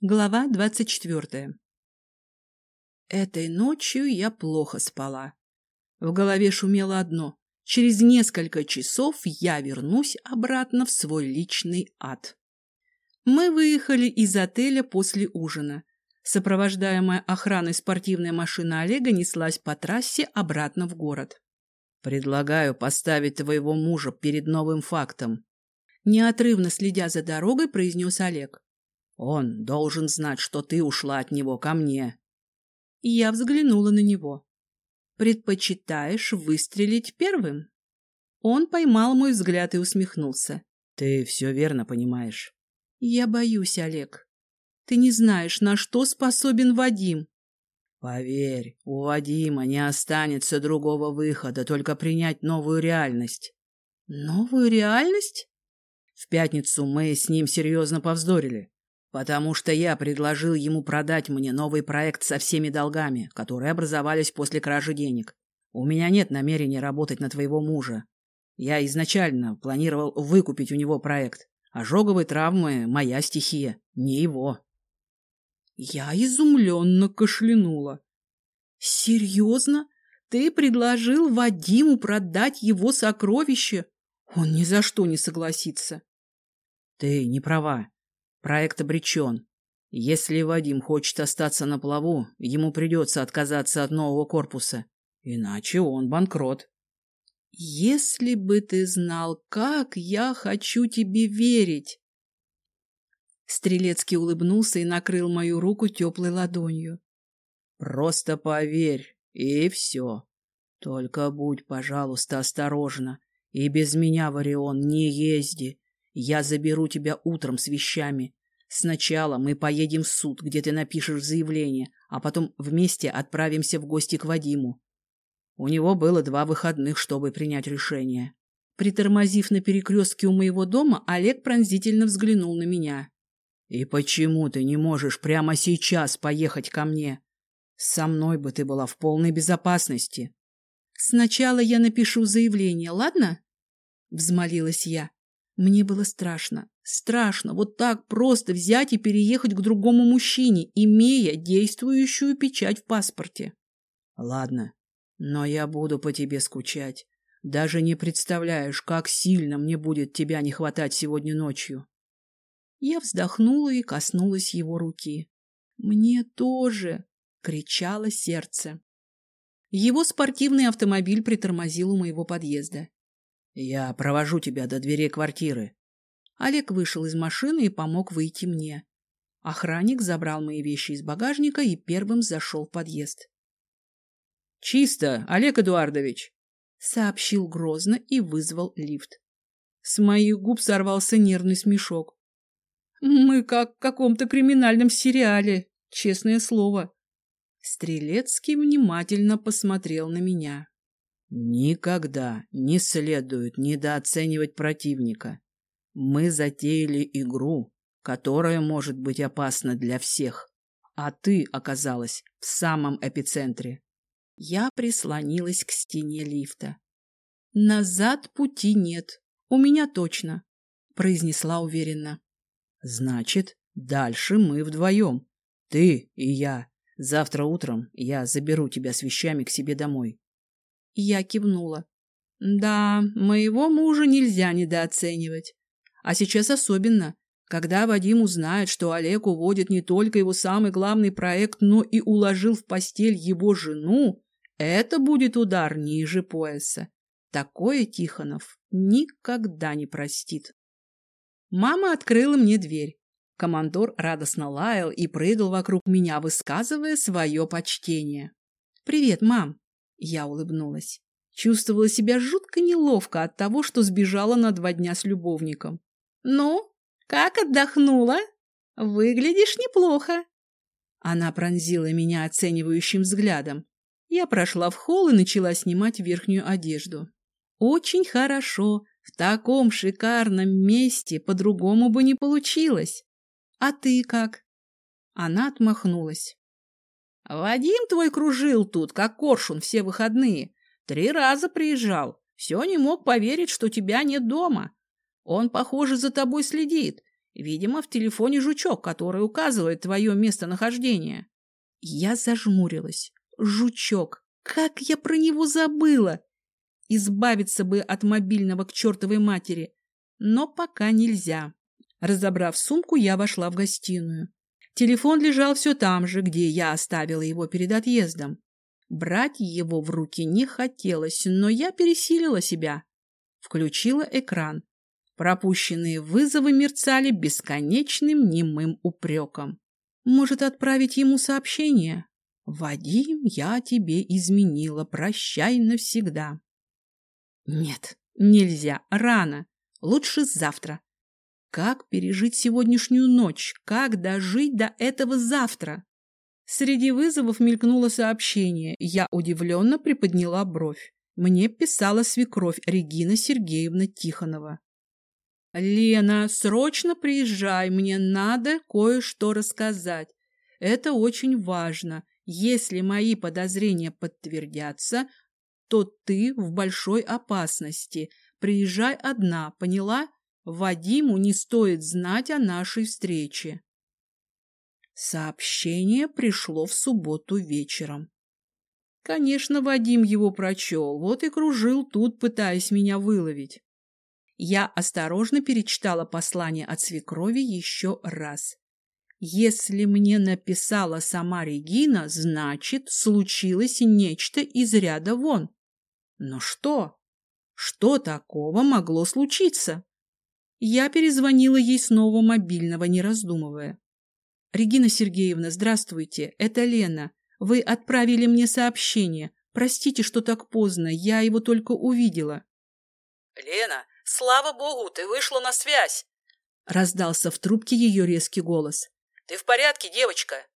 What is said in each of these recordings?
Глава двадцать четвертая. Этой ночью я плохо спала. В голове шумело одно. Через несколько часов я вернусь обратно в свой личный ад. Мы выехали из отеля после ужина. Сопровождаемая охраной спортивная машина Олега неслась по трассе обратно в город. «Предлагаю поставить твоего мужа перед новым фактом», неотрывно следя за дорогой, произнес Олег. Он должен знать, что ты ушла от него ко мне. Я взглянула на него. Предпочитаешь выстрелить первым? Он поймал мой взгляд и усмехнулся. Ты все верно понимаешь. Я боюсь, Олег. Ты не знаешь, на что способен Вадим. Поверь, у Вадима не останется другого выхода, только принять новую реальность. Новую реальность? В пятницу мы с ним серьезно повздорили. Потому что я предложил ему продать мне новый проект со всеми долгами, которые образовались после кражи денег. У меня нет намерения работать на твоего мужа. Я изначально планировал выкупить у него проект. Ожоговые травмы — моя стихия, не его. Я изумленно кашлянула. «Серьезно? Ты предложил Вадиму продать его сокровище? Он ни за что не согласится». «Ты не права. Проект обречен. Если Вадим хочет остаться на плаву, ему придется отказаться от нового корпуса. Иначе он банкрот. Если бы ты знал, как я хочу тебе верить. Стрелецкий улыбнулся и накрыл мою руку теплой ладонью. Просто поверь, и все. Только будь, пожалуйста, осторожна. И без меня, Варион, не езди. Я заберу тебя утром с вещами. Сначала мы поедем в суд, где ты напишешь заявление, а потом вместе отправимся в гости к Вадиму. У него было два выходных, чтобы принять решение. Притормозив на перекрестке у моего дома, Олег пронзительно взглянул на меня. «И почему ты не можешь прямо сейчас поехать ко мне? Со мной бы ты была в полной безопасности». «Сначала я напишу заявление, ладно?» — взмолилась я. Мне было страшно. Страшно вот так просто взять и переехать к другому мужчине, имея действующую печать в паспорте. Ладно, но я буду по тебе скучать. Даже не представляешь, как сильно мне будет тебя не хватать сегодня ночью. Я вздохнула и коснулась его руки. «Мне тоже!» — кричало сердце. Его спортивный автомобиль притормозил у моего подъезда. Я провожу тебя до дверей квартиры. Олег вышел из машины и помог выйти мне. Охранник забрал мои вещи из багажника и первым зашел в подъезд. «Чисто, Олег Эдуардович!» — сообщил грозно и вызвал лифт. С моих губ сорвался нервный смешок. «Мы как в каком-то криминальном сериале, честное слово». Стрелецкий внимательно посмотрел на меня. Никогда не следует недооценивать противника. Мы затеяли игру, которая может быть опасна для всех, а ты оказалась в самом эпицентре. Я прислонилась к стене лифта. Назад пути нет, у меня точно, произнесла уверенно. Значит, дальше мы вдвоем, ты и я. Завтра утром я заберу тебя с вещами к себе домой. Я кивнула. Да, моего мужа нельзя недооценивать. А сейчас особенно, когда Вадим узнает, что Олег уводит не только его самый главный проект, но и уложил в постель его жену, это будет удар ниже пояса. Такое Тихонов никогда не простит. Мама открыла мне дверь. Командор радостно лаял и прыгал вокруг меня, высказывая свое почтение. «Привет, мам!» Я улыбнулась. Чувствовала себя жутко неловко от того, что сбежала на два дня с любовником. «Ну, как отдохнула? Выглядишь неплохо». Она пронзила меня оценивающим взглядом. Я прошла в холл и начала снимать верхнюю одежду. «Очень хорошо. В таком шикарном месте по-другому бы не получилось. А ты как?» Она отмахнулась. Вадим твой кружил тут, как коршун, все выходные. Три раза приезжал. Все не мог поверить, что тебя нет дома. Он, похоже, за тобой следит. Видимо, в телефоне жучок, который указывает твое местонахождение. Я зажмурилась. Жучок. Как я про него забыла! Избавиться бы от мобильного к чертовой матери. Но пока нельзя. Разобрав сумку, я вошла в гостиную. Телефон лежал все там же, где я оставила его перед отъездом. Брать его в руки не хотелось, но я пересилила себя. Включила экран. Пропущенные вызовы мерцали бесконечным немым упреком. Может, отправить ему сообщение? «Вадим, я тебе изменила, прощай навсегда». Нет, нельзя, рано, лучше завтра. Как пережить сегодняшнюю ночь? Как дожить до этого завтра? Среди вызовов мелькнуло сообщение. Я удивленно приподняла бровь. Мне писала свекровь Регина Сергеевна Тихонова. «Лена, срочно приезжай, мне надо кое-что рассказать. Это очень важно. Если мои подозрения подтвердятся, то ты в большой опасности. Приезжай одна, поняла? Вадиму не стоит знать о нашей встрече». Сообщение пришло в субботу вечером. Конечно, Вадим его прочел, вот и кружил тут, пытаясь меня выловить. Я осторожно перечитала послание от свекрови еще раз. Если мне написала сама Регина, значит, случилось нечто из ряда вон. Но что? Что такого могло случиться? Я перезвонила ей снова мобильного, не раздумывая. «Регина Сергеевна, здравствуйте, это Лена. Вы отправили мне сообщение. Простите, что так поздно, я его только увидела». «Лена, Слава богу, ты вышла на связь!» Раздался в трубке ее резкий голос. «Ты в порядке, девочка?»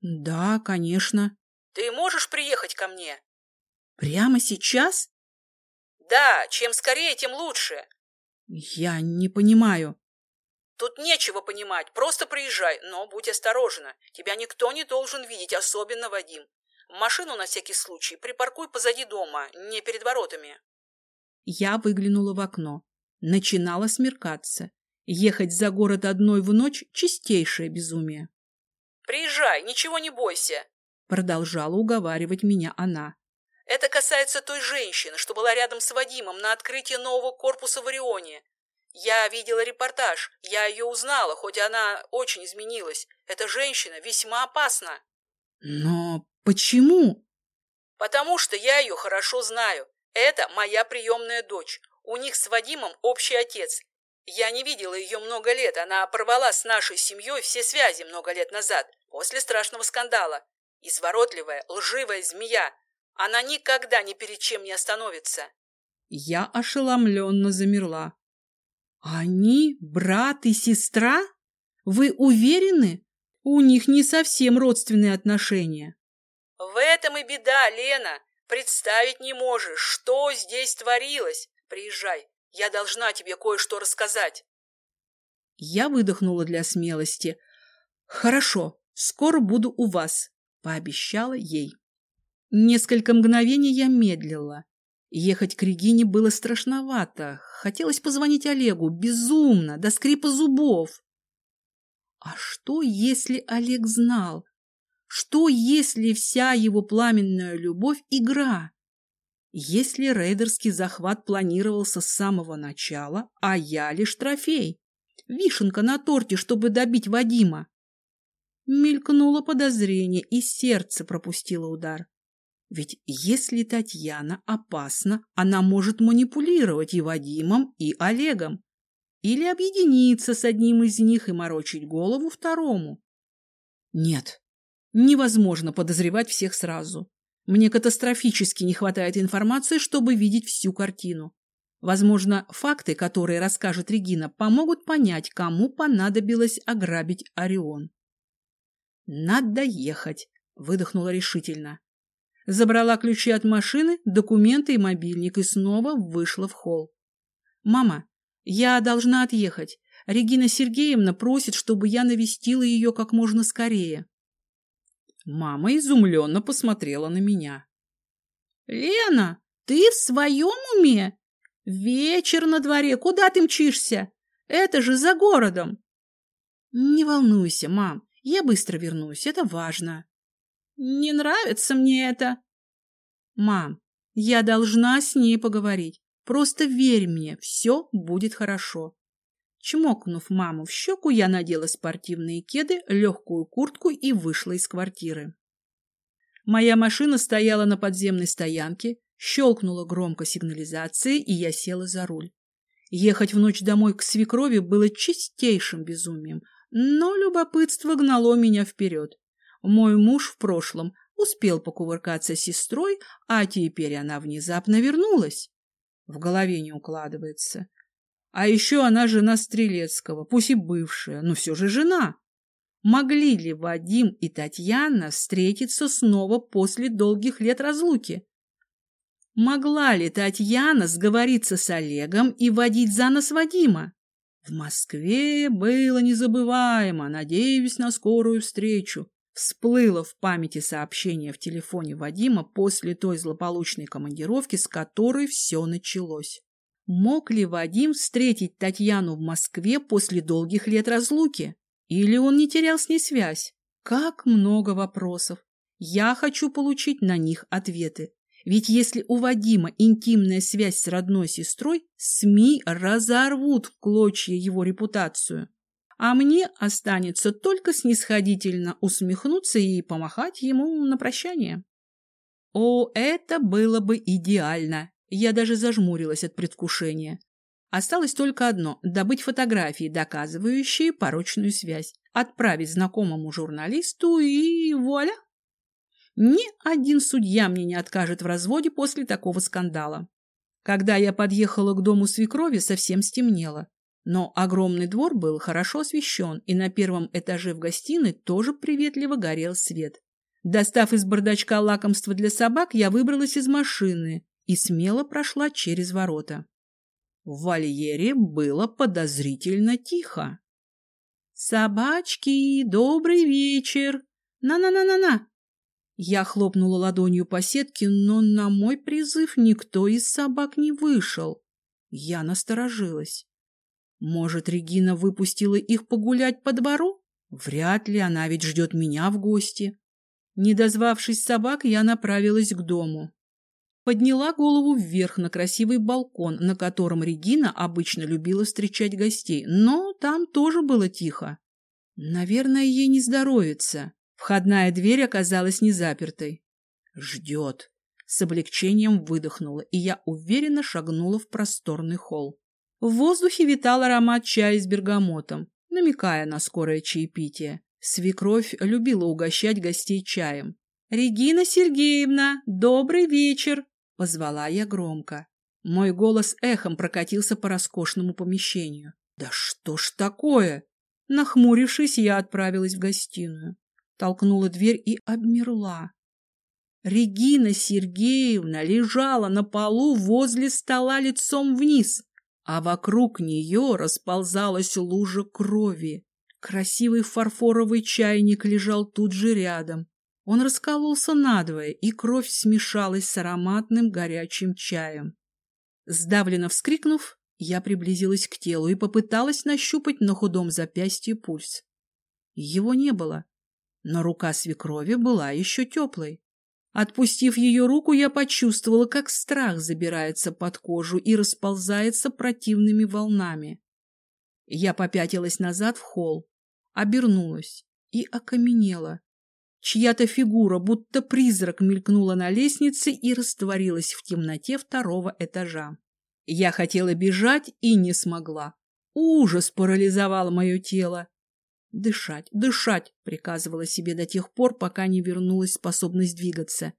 «Да, конечно». «Ты можешь приехать ко мне?» «Прямо сейчас?» «Да, чем скорее, тем лучше». «Я не понимаю». «Тут нечего понимать, просто приезжай, но будь осторожна. Тебя никто не должен видеть, особенно Вадим. Машину на всякий случай припаркуй позади дома, не перед воротами». Я выглянула в окно. Начинало смеркаться. Ехать за город одной в ночь — чистейшее безумие. «Приезжай, ничего не бойся», — продолжала уговаривать меня она. «Это касается той женщины, что была рядом с Вадимом на открытии нового корпуса в Орионе. Я видела репортаж, я ее узнала, хоть она очень изменилась. Эта женщина весьма опасна». «Но почему?» «Потому что я ее хорошо знаю. Это моя приемная дочь. У них с Вадимом общий отец. Я не видела ее много лет. Она порвала с нашей семьей все связи много лет назад, после страшного скандала. Изворотливая, лживая змея. Она никогда ни перед чем не остановится. Я ошеломленно замерла. Они брат и сестра? Вы уверены? У них не совсем родственные отношения. В этом и беда, Лена. Представить не можешь, что здесь творилось. Приезжай, я должна тебе кое-что рассказать. Я выдохнула для смелости. Хорошо, скоро буду у вас, пообещала ей. Несколько мгновений я медлила. Ехать к Регине было страшновато. Хотелось позвонить Олегу, безумно, до скрипа зубов. А что, если Олег знал? Что, если вся его пламенная любовь – игра? Если рейдерский захват планировался с самого начала, а я лишь трофей, вишенка на торте, чтобы добить Вадима. Мелькнуло подозрение, и сердце пропустило удар. Ведь если Татьяна опасна, она может манипулировать и Вадимом, и Олегом. Или объединиться с одним из них и морочить голову второму. Нет, Невозможно подозревать всех сразу. Мне катастрофически не хватает информации, чтобы видеть всю картину. Возможно, факты, которые расскажет Регина, помогут понять, кому понадобилось ограбить Орион. «Надо ехать», — выдохнула решительно. Забрала ключи от машины, документы и мобильник и снова вышла в холл. «Мама, я должна отъехать. Регина Сергеевна просит, чтобы я навестила ее как можно скорее». Мама изумленно посмотрела на меня. «Лена, ты в своем уме? Вечер на дворе, куда ты мчишься? Это же за городом. Не волнуйся, мам, я быстро вернусь, это важно. Не нравится мне это. Мам, я должна с ней поговорить. Просто верь мне, все будет хорошо. Чмокнув маму в щеку, я надела спортивные кеды, легкую куртку и вышла из квартиры. Моя машина стояла на подземной стоянке, щелкнула громко сигнализация, и я села за руль. Ехать в ночь домой к свекрови было чистейшим безумием, но любопытство гнало меня вперед. Мой муж в прошлом успел покувыркаться с сестрой, а теперь она внезапно вернулась. В голове не укладывается. А еще она жена Стрелецкого, пусть и бывшая, но все же жена. Могли ли Вадим и Татьяна встретиться снова после долгих лет разлуки? Могла ли Татьяна сговориться с Олегом и водить за нос Вадима? В Москве было незабываемо, надеюсь на скорую встречу. Всплыло в памяти сообщение в телефоне Вадима после той злополучной командировки, с которой все началось. Мог ли Вадим встретить Татьяну в Москве после долгих лет разлуки? Или он не терял с ней связь? Как много вопросов. Я хочу получить на них ответы. Ведь если у Вадима интимная связь с родной сестрой, СМИ разорвут в клочья его репутацию. А мне останется только снисходительно усмехнуться и помахать ему на прощание. О, это было бы идеально! Я даже зажмурилась от предвкушения. Осталось только одно – добыть фотографии, доказывающие порочную связь, отправить знакомому журналисту и вуаля! Ни один судья мне не откажет в разводе после такого скандала. Когда я подъехала к дому свекрови, совсем стемнело. Но огромный двор был хорошо освещен, и на первом этаже в гостиной тоже приветливо горел свет. Достав из бардачка лакомство для собак, я выбралась из машины и смело прошла через ворота. В вольере было подозрительно тихо. «Собачки, добрый вечер! На-на-на-на-на!» Я хлопнула ладонью по сетке, но на мой призыв никто из собак не вышел. Я насторожилась. Может, Регина выпустила их погулять по двору? Вряд ли, она ведь ждет меня в гости. Не дозвавшись собак, я направилась к дому. Подняла голову вверх на красивый балкон, на котором Регина обычно любила встречать гостей, но там тоже было тихо. Наверное, ей не здоровится. Входная дверь оказалась незапертой. Ждет. С облегчением выдохнула, и я уверенно шагнула в просторный холл. В воздухе витал аромат чая с бергамотом, намекая на скорое чаепитие. Свекровь любила угощать гостей чаем. «Регина Сергеевна, добрый вечер!» — позвала я громко. Мой голос эхом прокатился по роскошному помещению. «Да что ж такое?» Нахмурившись, я отправилась в гостиную. Толкнула дверь и обмерла. Регина Сергеевна лежала на полу возле стола лицом вниз а вокруг нее расползалась лужа крови. Красивый фарфоровый чайник лежал тут же рядом. Он раскололся надвое, и кровь смешалась с ароматным горячим чаем. Сдавленно вскрикнув, я приблизилась к телу и попыталась нащупать на худом запястье пульс. Его не было, но рука свекрови была еще теплой. Отпустив ее руку, я почувствовала, как страх забирается под кожу и расползается противными волнами. Я попятилась назад в холл, обернулась и окаменела. Чья-то фигура, будто призрак, мелькнула на лестнице и растворилась в темноте второго этажа. Я хотела бежать и не смогла. Ужас парализовал мое тело. Дышать, дышать, приказывала себе до тех пор, пока не вернулась способность двигаться.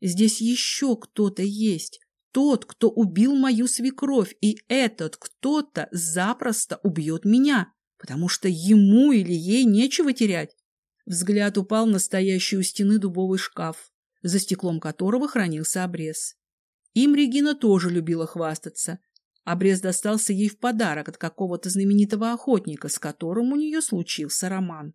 Здесь еще кто-то есть. Тот, кто убил мою свекровь, и этот кто-то запросто убьет меня, потому что ему или ей нечего терять. Взгляд упал на стоящий у стены дубовый шкаф, за стеклом которого хранился обрез. Им Регина тоже любила хвастаться, Обрез достался ей в подарок от какого-то знаменитого охотника, с которым у нее случился роман.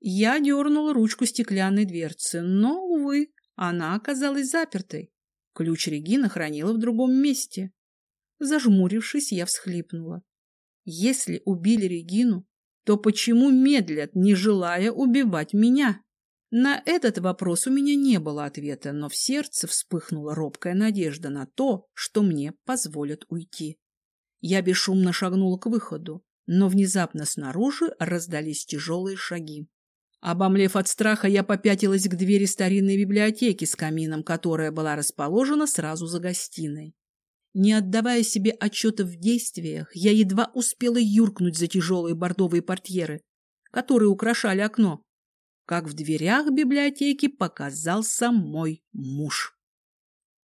Я дернула ручку стеклянной дверцы, но, увы, она оказалась запертой. Ключ Регина хранила в другом месте. Зажмурившись, я всхлипнула. Если убили Регину, то почему медлят, не желая убивать меня? На этот вопрос у меня не было ответа, но в сердце вспыхнула робкая надежда на то, что мне позволят уйти. Я бесшумно шагнула к выходу, но внезапно снаружи раздались тяжелые шаги. Обомлев от страха, я попятилась к двери старинной библиотеки с камином, которая была расположена сразу за гостиной. Не отдавая себе отчета в действиях, я едва успела юркнуть за тяжелые бордовые портьеры, которые украшали окно, как в дверях библиотеки показался мой муж.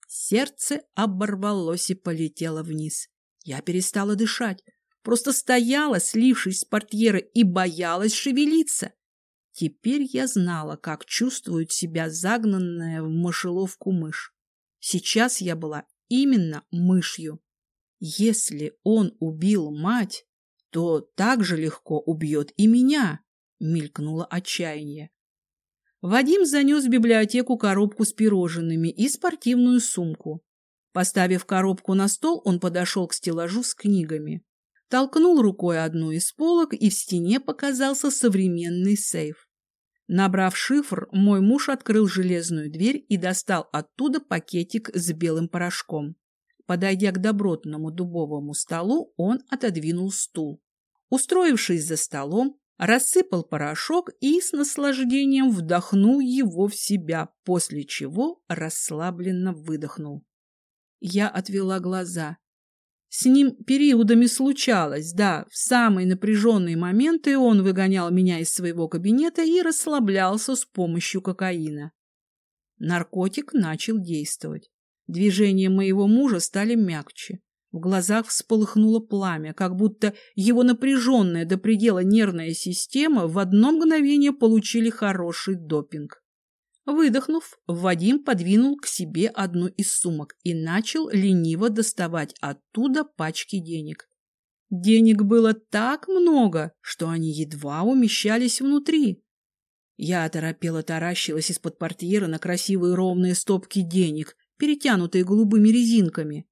Сердце оборвалось и полетело вниз. Я перестала дышать, просто стояла, слившись с портьеры, и боялась шевелиться. Теперь я знала, как чувствует себя загнанная в мышеловку мышь. Сейчас я была именно мышью. Если он убил мать, то так же легко убьет и меня, мелькнуло отчаяние. Вадим занес в библиотеку коробку с пирожными и спортивную сумку. Поставив коробку на стол, он подошел к стеллажу с книгами. Толкнул рукой одну из полок, и в стене показался современный сейф. Набрав шифр, мой муж открыл железную дверь и достал оттуда пакетик с белым порошком. Подойдя к добротному дубовому столу, он отодвинул стул. Устроившись за столом, рассыпал порошок и с наслаждением вдохнул его в себя, после чего расслабленно выдохнул. Я отвела глаза. С ним периодами случалось, да, в самые напряженные моменты он выгонял меня из своего кабинета и расслаблялся с помощью кокаина. Наркотик начал действовать. Движения моего мужа стали мягче. В глазах вспыхнуло пламя, как будто его напряженная до предела нервная система в одно мгновение получили хороший допинг. Выдохнув, Вадим подвинул к себе одну из сумок и начал лениво доставать оттуда пачки денег. Денег было так много, что они едва умещались внутри. Я оторопела таращилась из-под портьера на красивые ровные стопки денег, перетянутые голубыми резинками.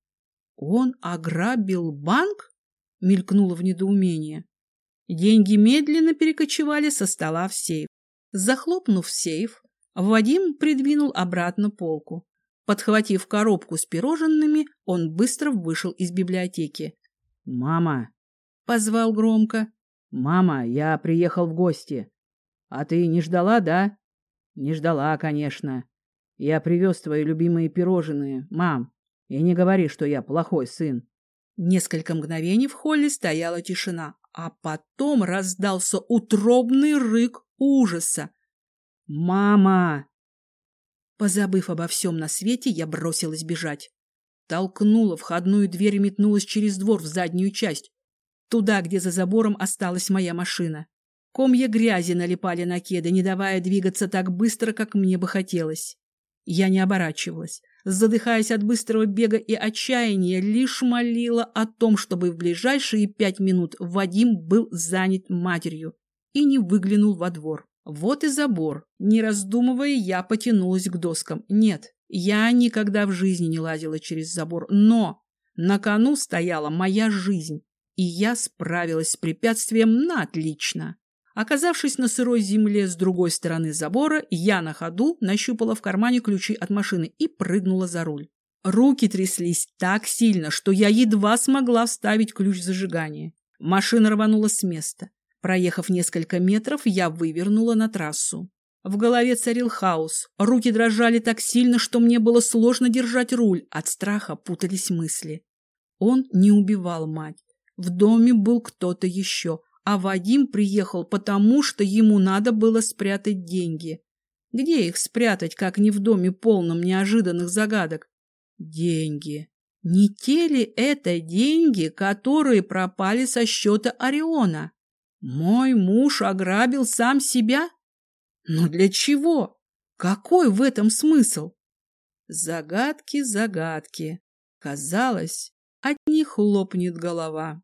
«Он ограбил банк?» — мелькнуло в недоумении. Деньги медленно перекочевали со стола в сейф. Захлопнув сейф, Вадим придвинул обратно полку. Подхватив коробку с пирожными, он быстро вышел из библиотеки. «Мама!» — позвал громко. «Мама, я приехал в гости. А ты не ждала, да?» «Не ждала, конечно. Я привез твои любимые пирожные, мам. И не говори, что я плохой сын». Несколько мгновений в холле стояла тишина, а потом раздался утробный рык ужаса. «Мама!» Позабыв обо всем на свете, я бросилась бежать. Толкнула входную дверь и метнулась через двор в заднюю часть, туда, где за забором осталась моя машина. Комья грязи налипали на кеды, не давая двигаться так быстро, как мне бы хотелось. Я не оборачивалась, задыхаясь от быстрого бега и отчаяния, лишь молила о том, чтобы в ближайшие пять минут Вадим был занят матерью и не выглянул во двор. Вот и забор. Не раздумывая, я потянулась к доскам. Нет, я никогда в жизни не лазила через забор, но на кону стояла моя жизнь, и я справилась с препятствием на отлично. Оказавшись на сырой земле с другой стороны забора, я на ходу нащупала в кармане ключи от машины и прыгнула за руль. Руки тряслись так сильно, что я едва смогла вставить ключ зажигания. Машина рванула с места. Проехав несколько метров, я вывернула на трассу. В голове царил хаос. Руки дрожали так сильно, что мне было сложно держать руль. От страха путались мысли. Он не убивал мать. В доме был кто-то еще, а Вадим приехал потому, что ему надо было спрятать деньги. Где их спрятать, как не в доме полном неожиданных загадок? Деньги. Не те ли это деньги, которые пропали со счета Ориона? Мой муж ограбил сам себя? Но для чего? Какой в этом смысл? Загадки, загадки. Казалось, от них лопнет голова.